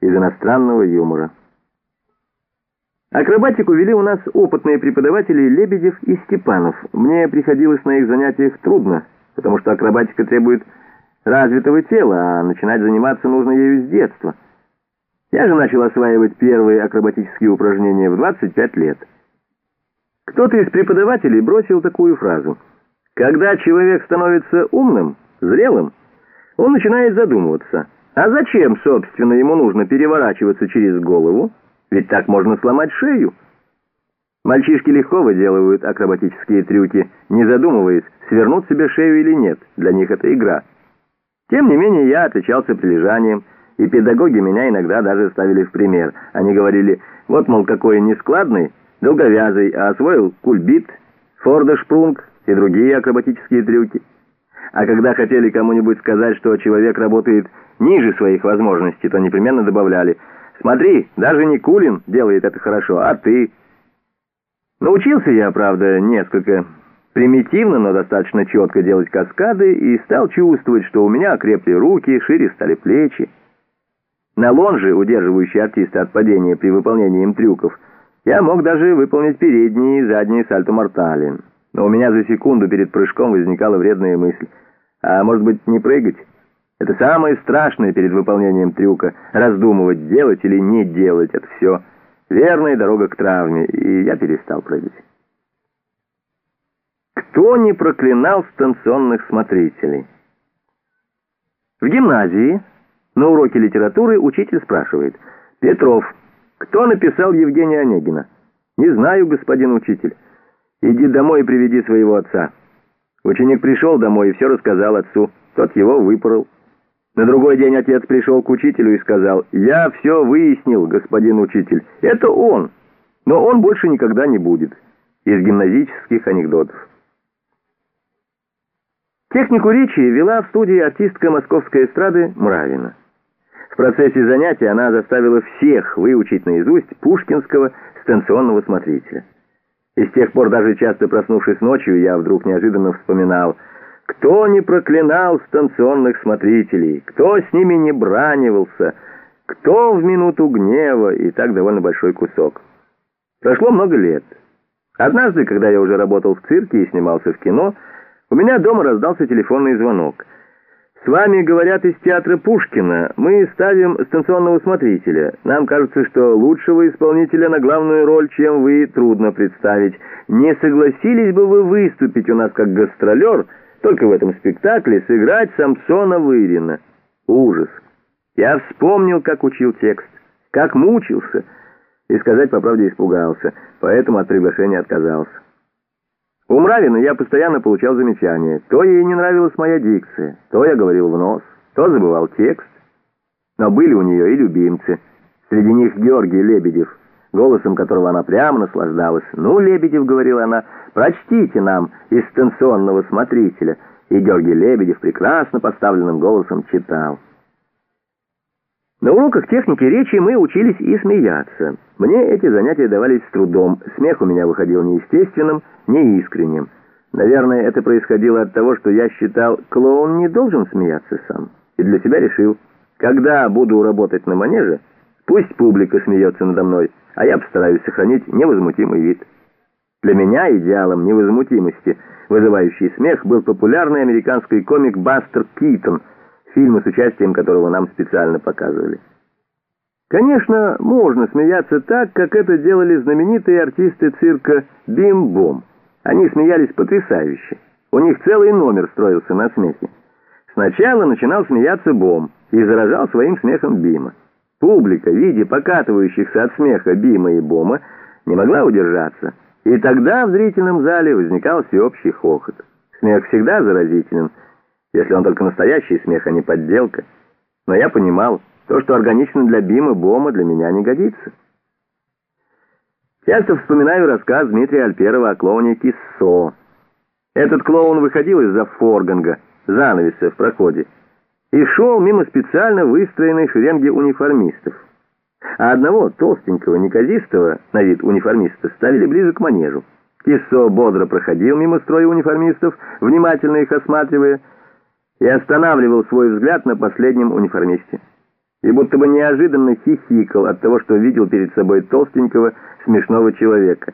из иностранного юмора. Акробатику вели у нас опытные преподаватели Лебедев и Степанов. Мне приходилось на их занятиях трудно, потому что акробатика требует развитого тела, а начинать заниматься нужно ею с детства. Я же начал осваивать первые акробатические упражнения в 25 лет. Кто-то из преподавателей бросил такую фразу. Когда человек становится умным, зрелым, он начинает задумываться, а зачем, собственно, ему нужно переворачиваться через голову? Ведь так можно сломать шею. Мальчишки легко выделывают акробатические трюки, не задумываясь, свернуть себе шею или нет. Для них это игра. Тем не менее, я отличался прилежанием, и педагоги меня иногда даже ставили в пример. Они говорили, вот, мол, какой нескладный, долговязый, а освоил кульбит, фордешпрунг и другие акробатические трюки. А когда хотели кому-нибудь сказать, что человек работает ниже своих возможностей, то непременно добавляли «Смотри, даже не Кулин делает это хорошо, а ты». Научился я, правда, несколько примитивно, но достаточно четко делать каскады и стал чувствовать, что у меня окрепли руки, шире стали плечи. На лонже, удерживающей артиста от падения при выполнении им трюков, я мог даже выполнить передние и задние сальто-мортали. Но у меня за секунду перед прыжком возникала вредная мысль. А может быть, не прыгать? Это самое страшное перед выполнением трюка. Раздумывать, делать или не делать. Это все верная дорога к травме. И я перестал прыгать. Кто не проклинал станционных смотрителей? В гимназии на уроке литературы учитель спрашивает. «Петров, кто написал Евгения Онегина?» «Не знаю, господин учитель». «Иди домой и приведи своего отца». Ученик пришел домой и все рассказал отцу. Тот его выпорол. На другой день отец пришел к учителю и сказал, «Я все выяснил, господин учитель. Это он, но он больше никогда не будет». Из гимназических анекдотов. Технику речи вела в студии артистка московской эстрады Мравина. В процессе занятия она заставила всех выучить наизусть пушкинского станционного смотрителя. И с тех пор, даже часто проснувшись ночью, я вдруг неожиданно вспоминал, кто не проклинал станционных смотрителей, кто с ними не бранивался, кто в минуту гнева, и так довольно большой кусок. Прошло много лет. Однажды, когда я уже работал в цирке и снимался в кино, у меня дома раздался телефонный звонок — «С вами говорят из театра Пушкина. Мы ставим станционного смотрителя. Нам кажется, что лучшего исполнителя на главную роль, чем вы, трудно представить. Не согласились бы вы выступить у нас как гастролер, только в этом спектакле сыграть Самсона Вырина?» Ужас. Я вспомнил, как учил текст, как мучился, и, сказать по правде, испугался, поэтому от приглашения отказался. У Мравина я постоянно получал замечания. То ей не нравилась моя дикция, то я говорил в нос, то забывал текст. Но были у нее и любимцы. Среди них Георгий Лебедев, голосом которого она прямо наслаждалась. «Ну, Лебедев», — говорила она, — «прочтите нам из станционного смотрителя». И Георгий Лебедев прекрасно поставленным голосом читал. На уроках техники речи мы учились и смеяться. Мне эти занятия давались с трудом. Смех у меня выходил неестественным, неискренним. Наверное, это происходило от того, что я считал, клоун не должен смеяться сам. И для себя решил, когда буду работать на манеже, пусть публика смеется надо мной, а я постараюсь сохранить невозмутимый вид. Для меня идеалом невозмутимости, вызывающий смех, был популярный американский комик Бастер Китон – фильмы с участием которого нам специально показывали. Конечно, можно смеяться так, как это делали знаменитые артисты цирка «Бим-бом». Они смеялись потрясающе. У них целый номер строился на смехе. Сначала начинал смеяться Бом и заражал своим смехом Бима. Публика, видя покатывающихся от смеха Бима и Бома, не могла удержаться. И тогда в зрительном зале возникал всеобщий хохот. Смех всегда заразителен — если он только настоящий смех, а не подделка. Но я понимал, то, что органично для Бима Бома, для меня не годится. Часто вспоминаю рассказ Дмитрия Альперова о клоуне Киссо. Этот клоун выходил из-за форганга, занавеса в проходе, и шел мимо специально выстроенной шеренги униформистов. А одного толстенького, неказистого на вид униформиста ставили ближе к манежу. Киссо бодро проходил мимо строя униформистов, внимательно их осматривая, и останавливал свой взгляд на последнем униформисте. и будто бы неожиданно хихикал от того, что видел перед собой толстенького, смешного человека.